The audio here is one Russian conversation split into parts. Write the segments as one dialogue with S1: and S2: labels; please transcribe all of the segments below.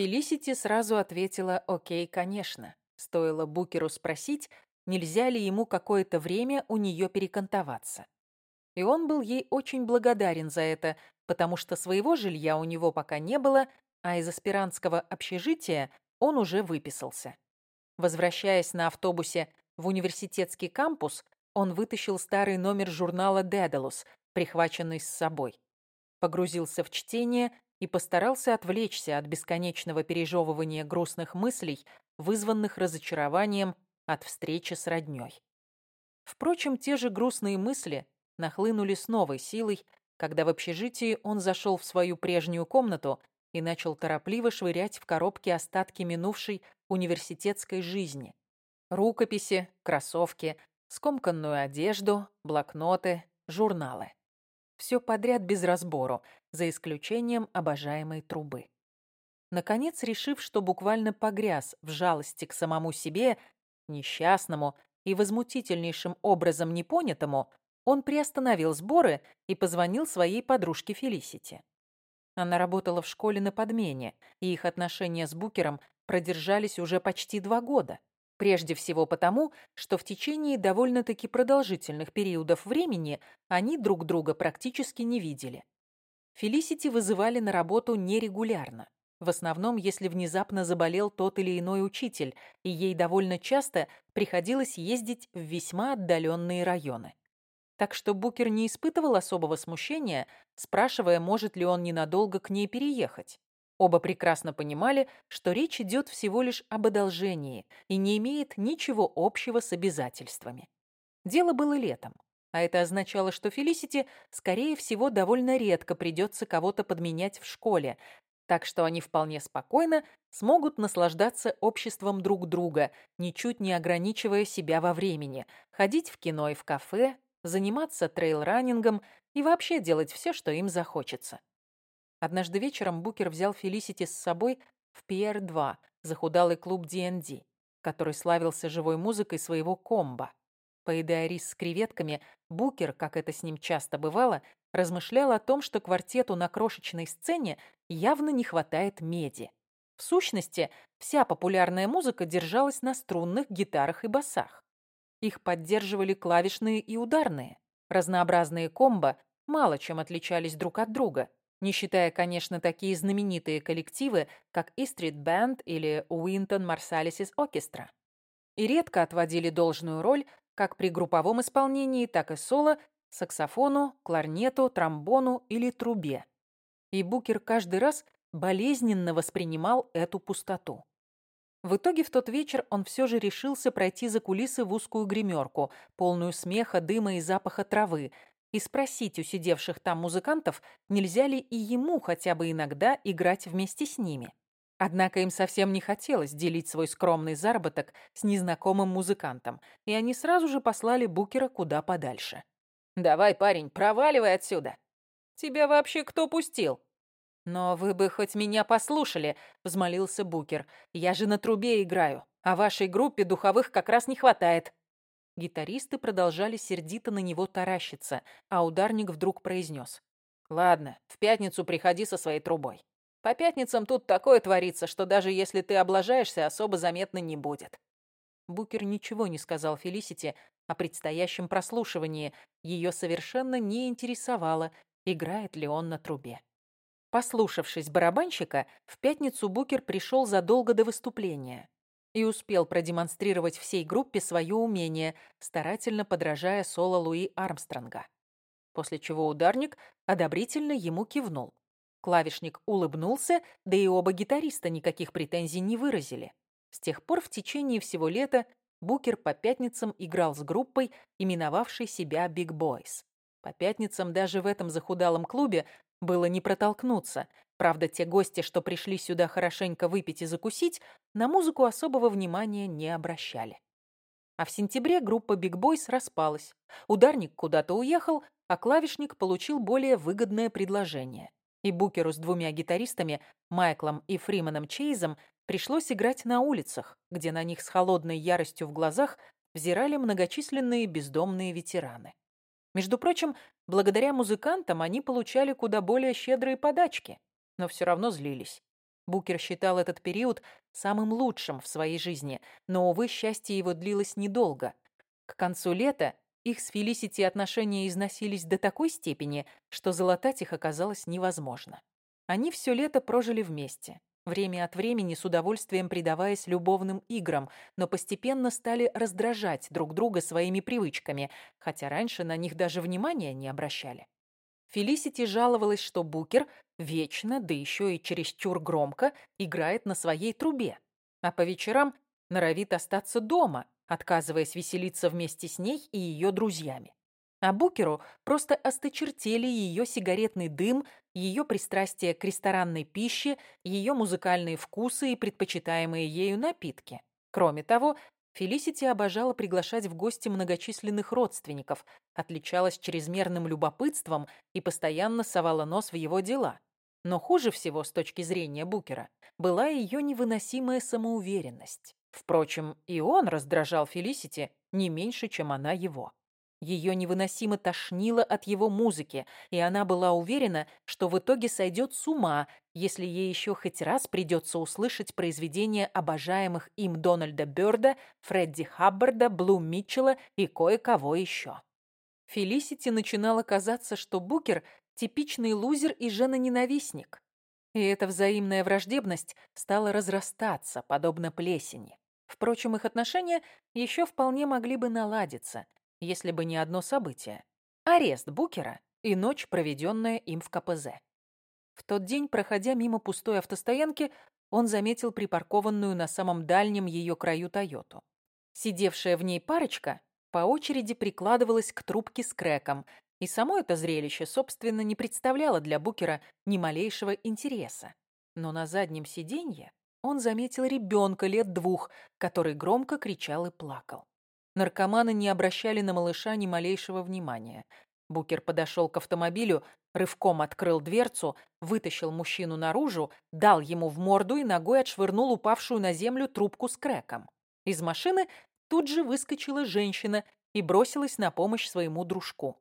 S1: Фелисити сразу ответила «Окей, конечно». Стоило Букеру спросить, нельзя ли ему какое-то время у нее перекантоваться. И он был ей очень благодарен за это, потому что своего жилья у него пока не было, а из аспирантского общежития он уже выписался. Возвращаясь на автобусе в университетский кампус, он вытащил старый номер журнала «Дедалус», прихваченный с собой. Погрузился в чтение и постарался отвлечься от бесконечного пережевывания грустных мыслей, вызванных разочарованием от встречи с роднёй. Впрочем, те же грустные мысли нахлынули с новой силой, когда в общежитии он зашел в свою прежнюю комнату и начал торопливо швырять в коробки остатки минувшей университетской жизни. Рукописи, кроссовки, скомканную одежду, блокноты, журналы. Все подряд без разбору, за исключением обожаемой трубы. Наконец, решив, что буквально погряз в жалости к самому себе, несчастному и возмутительнейшим образом непонятому, он приостановил сборы и позвонил своей подружке Фелисити. Она работала в школе на подмене, и их отношения с Букером продержались уже почти два года. Прежде всего потому, что в течение довольно-таки продолжительных периодов времени они друг друга практически не видели. Фелисити вызывали на работу нерегулярно. В основном, если внезапно заболел тот или иной учитель, и ей довольно часто приходилось ездить в весьма отдаленные районы. Так что Букер не испытывал особого смущения, спрашивая, может ли он ненадолго к ней переехать. Оба прекрасно понимали, что речь идет всего лишь об одолжении и не имеет ничего общего с обязательствами. Дело было летом, а это означало, что Фелисити, скорее всего, довольно редко придется кого-то подменять в школе, так что они вполне спокойно смогут наслаждаться обществом друг друга, ничуть не ограничивая себя во времени, ходить в кино и в кафе, заниматься трейл-раннингом и вообще делать все, что им захочется. Однажды вечером Букер взял Фелисити с собой в PR-2, захудалый клуб D&D, который славился живой музыкой своего комбо. Поедая рис с креветками, Букер, как это с ним часто бывало, размышлял о том, что квартету на крошечной сцене явно не хватает меди. В сущности, вся популярная музыка держалась на струнных гитарах и басах. Их поддерживали клавишные и ударные. Разнообразные комбо мало чем отличались друг от друга – не считая, конечно, такие знаменитые коллективы, как Street Band или Уинтон Марсалисис Orchestra. И редко отводили должную роль как при групповом исполнении, так и соло, саксофону, кларнету, тромбону или трубе. И Букер каждый раз болезненно воспринимал эту пустоту. В итоге в тот вечер он все же решился пройти за кулисы в узкую гримерку, полную смеха, дыма и запаха травы, и спросить у сидевших там музыкантов, нельзя ли и ему хотя бы иногда играть вместе с ними. Однако им совсем не хотелось делить свой скромный заработок с незнакомым музыкантом, и они сразу же послали Букера куда подальше. «Давай, парень, проваливай отсюда! Тебя вообще кто пустил?» «Но вы бы хоть меня послушали», — взмолился Букер. «Я же на трубе играю, а вашей группе духовых как раз не хватает». Гитаристы продолжали сердито на него таращиться, а ударник вдруг произнес. «Ладно, в пятницу приходи со своей трубой. По пятницам тут такое творится, что даже если ты облажаешься, особо заметно не будет». Букер ничего не сказал Фелисити о предстоящем прослушивании. Ее совершенно не интересовало, играет ли он на трубе. Послушавшись барабанщика, в пятницу Букер пришел задолго до выступления и успел продемонстрировать всей группе свое умение, старательно подражая соло Луи Армстронга. После чего ударник одобрительно ему кивнул. Клавишник улыбнулся, да и оба гитариста никаких претензий не выразили. С тех пор в течение всего лета Букер по пятницам играл с группой, именовавшей себя Big Boys. По пятницам даже в этом захудалом клубе было не протолкнуться, Правда, те гости, что пришли сюда хорошенько выпить и закусить, на музыку особого внимания не обращали. А в сентябре группа Big Boys распалась. Ударник куда-то уехал, а клавишник получил более выгодное предложение. И Букеру с двумя гитаристами, Майклом и Фриманом Чейзом, пришлось играть на улицах, где на них с холодной яростью в глазах взирали многочисленные бездомные ветераны. Между прочим, благодаря музыкантам они получали куда более щедрые подачки но все равно злились. Букер считал этот период самым лучшим в своей жизни, но, увы, счастье его длилось недолго. К концу лета их с Фелисити отношения износились до такой степени, что залатать их оказалось невозможно. Они все лето прожили вместе, время от времени с удовольствием предаваясь любовным играм, но постепенно стали раздражать друг друга своими привычками, хотя раньше на них даже внимания не обращали. Фелисити жаловалась, что Букер вечно, да еще и чересчур громко, играет на своей трубе, а по вечерам норовит остаться дома, отказываясь веселиться вместе с ней и ее друзьями. А Букеру просто осточертели ее сигаретный дым, ее пристрастие к ресторанной пище, ее музыкальные вкусы и предпочитаемые ею напитки. Кроме того, Фелисити обожала приглашать в гости многочисленных родственников, отличалась чрезмерным любопытством и постоянно совала нос в его дела. Но хуже всего с точки зрения Букера была ее невыносимая самоуверенность. Впрочем, и он раздражал Фелисити не меньше, чем она его. Ее невыносимо тошнило от его музыки, и она была уверена, что в итоге сойдет с ума, если ей еще хоть раз придется услышать произведения обожаемых им Дональда Бёрда, Фредди Хаббарда, Блу Митчелла и кое-кого еще. Фелисити начинала казаться, что Букер – типичный лузер и женоненавистник. И эта взаимная враждебность стала разрастаться, подобно плесени. Впрочем, их отношения еще вполне могли бы наладиться – если бы не одно событие – арест Букера и ночь, проведенная им в КПЗ. В тот день, проходя мимо пустой автостоянки, он заметил припаркованную на самом дальнем ее краю Тойоту. Сидевшая в ней парочка по очереди прикладывалась к трубке с крэком, и само это зрелище, собственно, не представляло для Букера ни малейшего интереса. Но на заднем сиденье он заметил ребенка лет двух, который громко кричал и плакал. Наркоманы не обращали на малыша ни малейшего внимания. Букер подошел к автомобилю, рывком открыл дверцу, вытащил мужчину наружу, дал ему в морду и ногой отшвырнул упавшую на землю трубку с крэком. Из машины тут же выскочила женщина и бросилась на помощь своему дружку.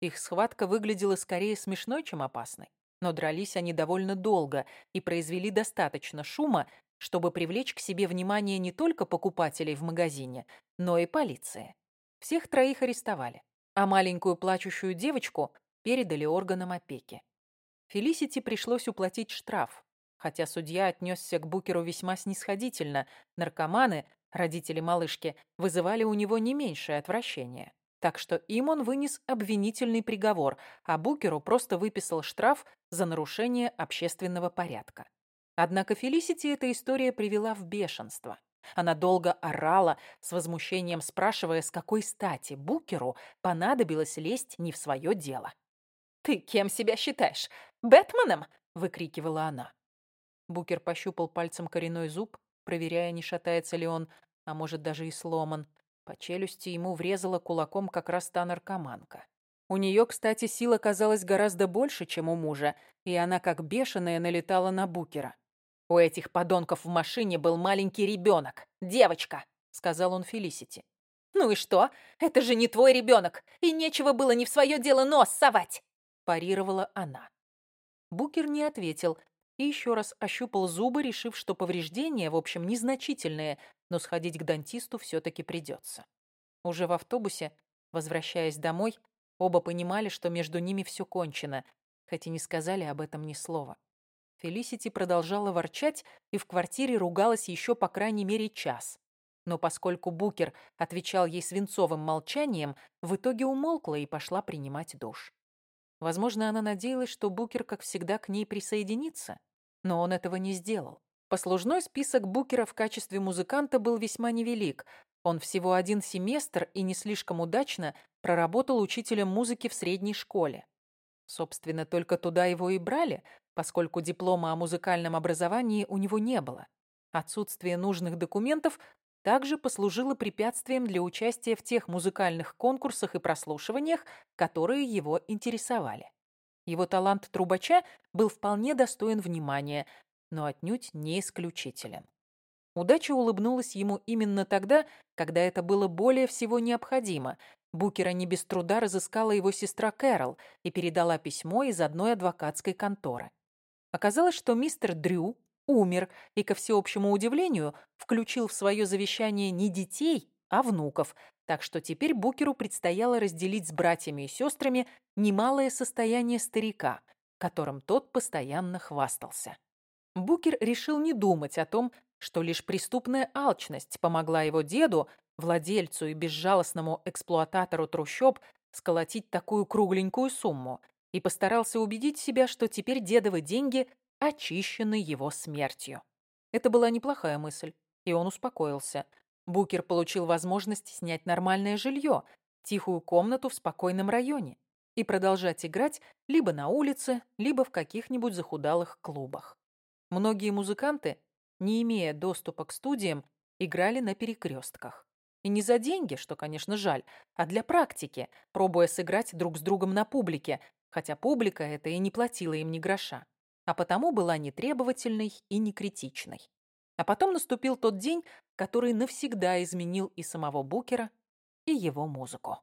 S1: Их схватка выглядела скорее смешной, чем опасной. Но дрались они довольно долго и произвели достаточно шума, чтобы привлечь к себе внимание не только покупателей в магазине, но и полиции. Всех троих арестовали, а маленькую плачущую девочку передали органам опеки. Фелисити пришлось уплатить штраф, хотя судья отнесся к Букеру весьма снисходительно. Наркоманы, родители малышки, вызывали у него не меньшее отвращение. Так что им он вынес обвинительный приговор, а Букеру просто выписал штраф за нарушение общественного порядка. Однако Фелисити эта история привела в бешенство. Она долго орала, с возмущением спрашивая, с какой стати Букеру понадобилось лезть не в свое дело. «Ты кем себя считаешь? Бэтменом?» — выкрикивала она. Букер пощупал пальцем коренной зуб, проверяя, не шатается ли он, а может даже и сломан. По челюсти ему врезала кулаком как раз та наркоманка. У нее, кстати, сила казалась гораздо больше, чем у мужа, и она как бешеная налетала на Букера. «У этих подонков в машине был маленький ребенок, девочка», — сказал он Фелисити. «Ну и что? Это же не твой ребенок, и нечего было не в свое дело нос совать!» — парировала она. Букер не ответил и еще раз ощупал зубы, решив, что повреждения, в общем, незначительные, но сходить к дантисту все-таки придется. Уже в автобусе, возвращаясь домой, оба понимали, что между ними все кончено, хоть и не сказали об этом ни слова. Фелисити продолжала ворчать и в квартире ругалась еще по крайней мере час. Но поскольку Букер отвечал ей свинцовым молчанием, в итоге умолкла и пошла принимать душ. Возможно, она надеялась, что Букер, как всегда, к ней присоединится, но он этого не сделал. Послужной список Букера в качестве музыканта был весьма невелик. Он всего один семестр и не слишком удачно проработал учителем музыки в средней школе. Собственно, только туда его и брали, поскольку диплома о музыкальном образовании у него не было. Отсутствие нужных документов также послужило препятствием для участия в тех музыкальных конкурсах и прослушиваниях, которые его интересовали. Его талант трубача был вполне достоин внимания, но отнюдь не исключителен. Удача улыбнулась ему именно тогда, когда это было более всего необходимо. Букера не без труда разыскала его сестра Кэрол и передала письмо из одной адвокатской конторы. Оказалось, что мистер Дрю, умер и, ко всеобщему удивлению, включил в свое завещание не детей, а внуков, так что теперь Букеру предстояло разделить с братьями и сестрами немалое состояние старика, которым тот постоянно хвастался. Букер решил не думать о том, что лишь преступная алчность помогла его деду, владельцу и безжалостному эксплуататору трущоб, сколотить такую кругленькую сумму, и постарался убедить себя, что теперь дедовы деньги очищены его смертью. Это была неплохая мысль, и он успокоился. Букер получил возможность снять нормальное жилье, тихую комнату в спокойном районе и продолжать играть либо на улице, либо в каких-нибудь захудалых клубах. Многие музыканты, не имея доступа к студиям, играли на перекрестках. И не за деньги, что, конечно, жаль, а для практики, пробуя сыграть друг с другом на публике, хотя публика это и не платила им ни гроша, а потому была нетребовательной и некритичной. А потом наступил тот день, который навсегда изменил и самого Букера, и его музыку.